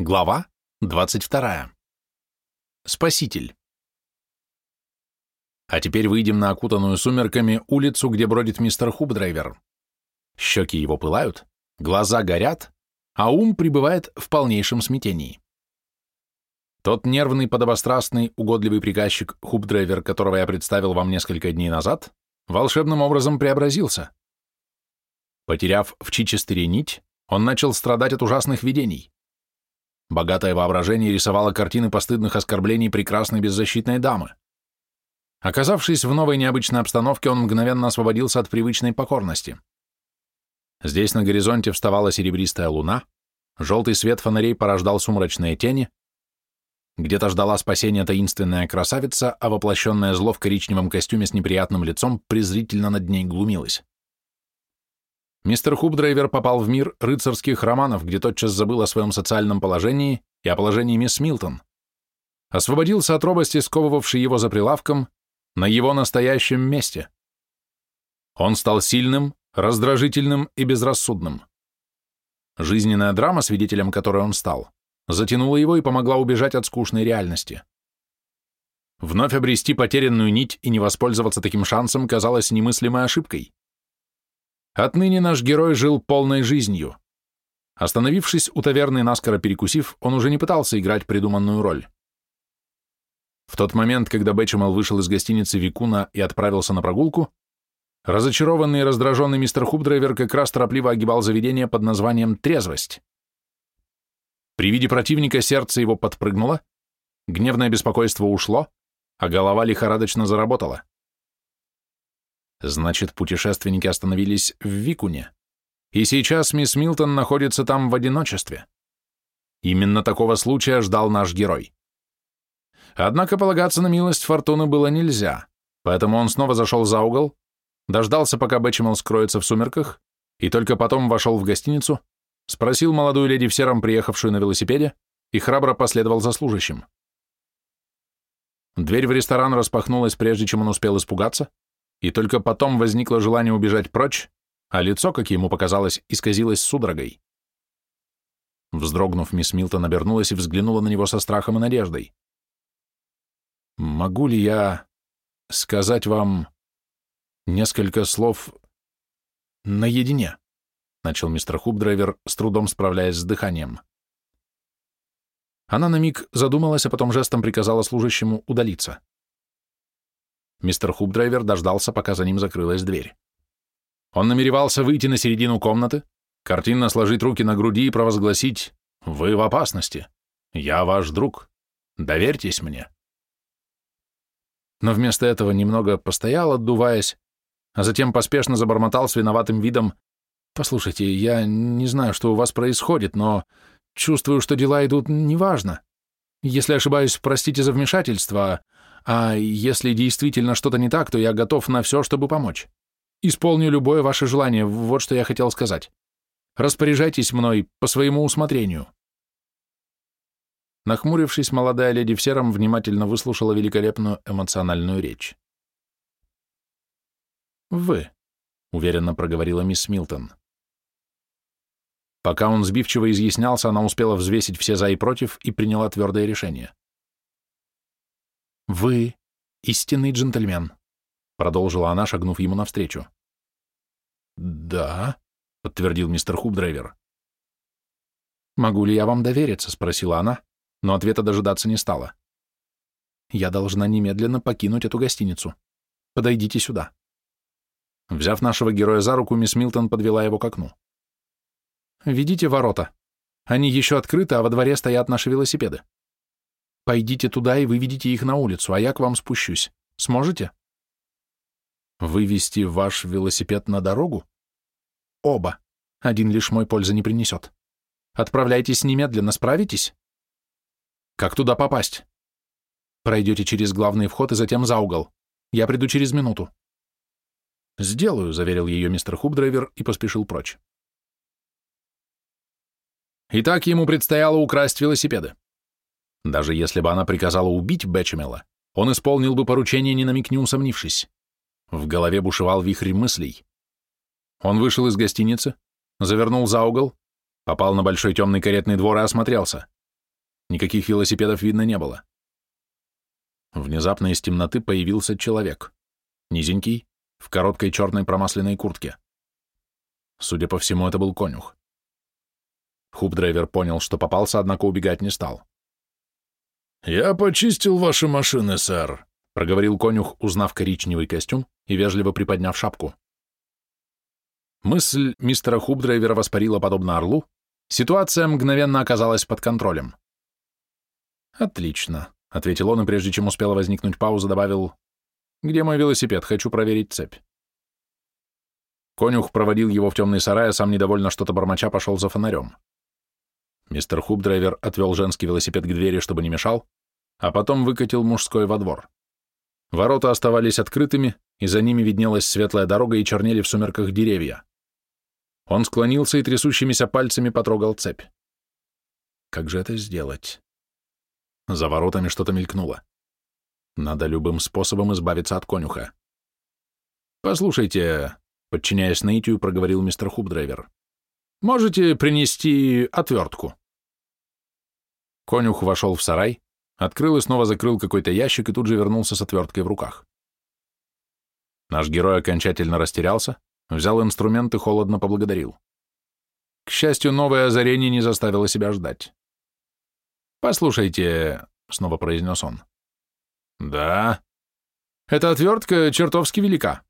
Глава 22. Спаситель. А теперь выйдем на окутанную сумерками улицу, где бродит мистер Хубдрайвер. Щеки его пылают, глаза горят, а ум пребывает в полнейшем смятении. Тот нервный, подобострастный, угодливый приказчик Хубдрайвер, которого я представил вам несколько дней назад, волшебным образом преобразился. Потеряв в Чичестере нить, он начал страдать от ужасных видений. Богатое воображение рисовало картины постыдных оскорблений прекрасной беззащитной дамы. Оказавшись в новой необычной обстановке, он мгновенно освободился от привычной покорности. Здесь на горизонте вставала серебристая луна, желтый свет фонарей порождал сумрачные тени, где-то ждала спасения таинственная красавица, а воплощенное зло в коричневом костюме с неприятным лицом презрительно над ней глумилось. Мистер Хубдрайвер попал в мир рыцарских романов, где тотчас забыл о своем социальном положении и о положении мисс Милтон. Освободился от робости, сковывавшей его за прилавком, на его настоящем месте. Он стал сильным, раздражительным и безрассудным. Жизненная драма, свидетелем которой он стал, затянула его и помогла убежать от скучной реальности. Вновь обрести потерянную нить и не воспользоваться таким шансом казалось немыслимой ошибкой. Отныне наш герой жил полной жизнью. Остановившись у таверны наскоро перекусив, он уже не пытался играть придуманную роль. В тот момент, когда Бэчемел вышел из гостиницы Викуна и отправился на прогулку, разочарованный и раздраженный мистер Хубдрайвер как раз торопливо огибал заведение под названием «Трезвость». При виде противника сердце его подпрыгнуло, гневное беспокойство ушло, а голова лихорадочно заработала. Значит, путешественники остановились в Викуне. И сейчас мисс Милтон находится там в одиночестве. Именно такого случая ждал наш герой. Однако полагаться на милость фортуны было нельзя, поэтому он снова зашел за угол, дождался, пока Бэтчемел скроется в сумерках, и только потом вошел в гостиницу, спросил молодую леди в сером, приехавшую на велосипеде, и храбро последовал за служащим. Дверь в ресторан распахнулась, прежде чем он успел испугаться, и только потом возникло желание убежать прочь, а лицо, как ему показалось, исказилось судорогой. Вздрогнув, мисс Милтон обернулась и взглянула на него со страхом и надеждой. «Могу ли я сказать вам несколько слов наедине?» — начал мистер Хубдрайвер, с трудом справляясь с дыханием. Она на миг задумалась, а потом жестом приказала служащему удалиться. Мистер Хубдрайвер дождался, пока за ним закрылась дверь. Он намеревался выйти на середину комнаты, картинно сложить руки на груди и провозгласить «Вы в опасности. Я ваш друг. Доверьтесь мне». Но вместо этого немного постоял, отдуваясь, а затем поспешно забормотал с виноватым видом «Послушайте, я не знаю, что у вас происходит, но чувствую, что дела идут неважно. Если ошибаюсь, простите за вмешательство, а если действительно что-то не так, то я готов на все, чтобы помочь. Исполню любое ваше желание, вот что я хотел сказать. Распоряжайтесь мной по своему усмотрению». Нахмурившись, молодая леди в сером внимательно выслушала великолепную эмоциональную речь. «Вы», — уверенно проговорила мисс Милтон. Пока он сбивчиво изъяснялся, она успела взвесить все за и против и приняла твердое решение. «Вы истинный джентльмен», — продолжила она, шагнув ему навстречу. «Да», — подтвердил мистер Хубдрайвер. «Могу ли я вам довериться?» — спросила она, но ответа дожидаться не стала. «Я должна немедленно покинуть эту гостиницу. Подойдите сюда». Взяв нашего героя за руку, мисс Милтон подвела его к окну. «Видите ворота? Они еще открыты, а во дворе стоят наши велосипеды. Пойдите туда и выведите их на улицу, а я к вам спущусь. Сможете? Вывести ваш велосипед на дорогу? Оба. Один лишь мой пользы не принесет. Отправляйтесь немедленно, справитесь? Как туда попасть? Пройдете через главный вход и затем за угол. Я приду через минуту. Сделаю, заверил ее мистер Хубдрайвер и поспешил прочь. Итак, ему предстояло украсть велосипеды. Даже если бы она приказала убить Бэчемела, он исполнил бы поручение, ни на миг не усомнившись. В голове бушевал вихрь мыслей. Он вышел из гостиницы, завернул за угол, попал на большой темный каретный двор и осмотрелся. Никаких велосипедов видно не было. Внезапно из темноты появился человек. Низенький, в короткой черной промасленной куртке. Судя по всему, это был конюх. Хуб-драйвер понял, что попался, однако убегать не стал. «Я почистил ваши машины, сэр», — проговорил конюх, узнав коричневый костюм и вежливо приподняв шапку. Мысль мистера Хуб-драйвера воспарила подобно орлу, ситуация мгновенно оказалась под контролем. «Отлично», — ответил он, и прежде чем успела возникнуть пауза, добавил, «Где мой велосипед? Хочу проверить цепь». Конюх проводил его в темный сарай, а сам недовольно что-то бормоча пошел за фонарем. Мистер Хуб-драйвер отвел женский велосипед к двери, чтобы не мешал, а потом выкатил мужской во двор. Ворота оставались открытыми, и за ними виднелась светлая дорога и чернели в сумерках деревья. Он склонился и трясущимися пальцами потрогал цепь. Как же это сделать? За воротами что-то мелькнуло. Надо любым способом избавиться от конюха. «Послушайте», — подчиняясь наитию, проговорил мистер Хубдрайвер, «можете принести отвертку?» Конюх вошел в сарай, открыл и снова закрыл какой-то ящик и тут же вернулся с отверткой в руках. Наш герой окончательно растерялся, взял инструмент и холодно поблагодарил. К счастью, новое озарение не заставило себя ждать. «Послушайте», — снова произнес он. «Да». «Эта отвертка чертовски велика».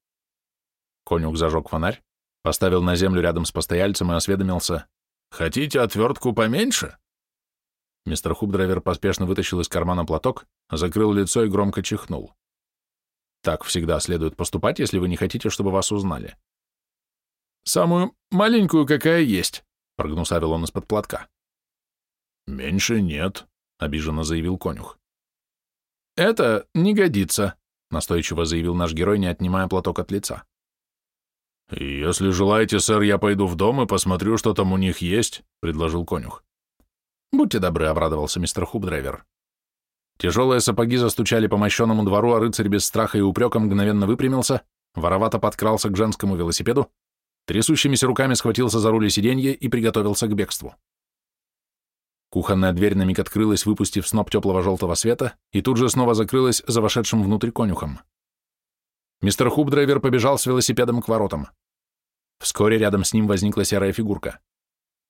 Конюх зажег фонарь, поставил на землю рядом с постояльцем и осведомился. «Хотите отвертку поменьше?» Мистер Хубдрайвер поспешно вытащил из кармана платок, закрыл лицо и громко чихнул. Так всегда следует поступать, если вы не хотите, чтобы вас узнали. «Самую маленькую, какая есть», — прогнусавил он из-под платка. «Меньше нет», — обиженно заявил конюх. «Это не годится», — настойчиво заявил наш герой, не отнимая платок от лица. «Если желаете, сэр, я пойду в дом и посмотрю, что там у них есть», — предложил конюх. «Будьте добры», — обрадовался мистер Хубдрайвер. Тяжелые сапоги застучали по мощенному двору, а рыцарь без страха и упрека мгновенно выпрямился, воровато подкрался к женскому велосипеду, трясущимися руками схватился за руль сиденья и приготовился к бегству. Кухонная дверь на миг открылась, выпустив сноп теплого желтого света, и тут же снова закрылась за вошедшим внутрь конюхом. Мистер Хубдрайвер побежал с велосипедом к воротам. Вскоре рядом с ним возникла серая фигурка.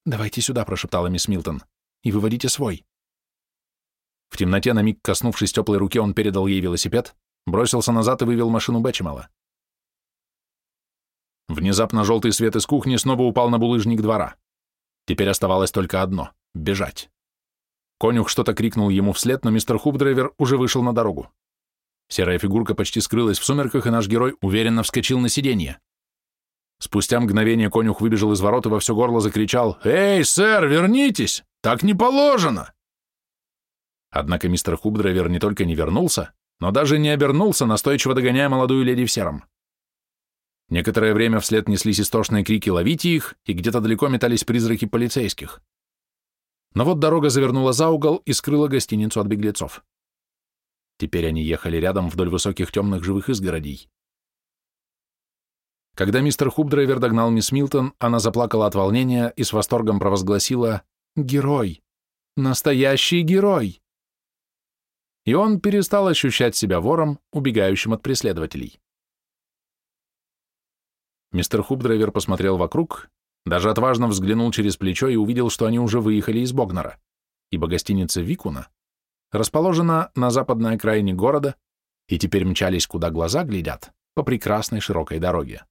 «Давайте сюда», — прошептала мисс Милтон, — «и выводите свой». В темноте, на миг коснувшись теплой руки, он передал ей велосипед, бросился назад и вывел машину Бэчемала. Внезапно желтый свет из кухни снова упал на булыжник двора. Теперь оставалось только одно — бежать. Конюх что-то крикнул ему вслед, но мистер Хубдрайвер уже вышел на дорогу. Серая фигурка почти скрылась в сумерках, и наш герой уверенно вскочил на сиденье. Спустя мгновение конюх выбежал из ворот и во все горло закричал «Эй, сэр, вернитесь! Так не положено!» Однако мистер Хубдрайвер не только не вернулся, но даже не обернулся, настойчиво догоняя молодую леди в сером. Некоторое время вслед неслись истошные крики «Ловите их!» и где-то далеко метались призраки полицейских. Но вот дорога завернула за угол и скрыла гостиницу от беглецов. Теперь они ехали рядом вдоль высоких темных живых изгородей. Когда мистер Хубдрайвер догнал мисс Милтон, она заплакала от волнения и с восторгом провозгласила «Герой! Настоящий герой!» И он перестал ощущать себя вором, убегающим от преследователей. Мистер Хубдрайвер посмотрел вокруг, даже отважно взглянул через плечо и увидел, что они уже выехали из Богнера, ибо гостиница Викуна расположена на западной окраине города и теперь мчались, куда глаза глядят, по прекрасной широкой дороге.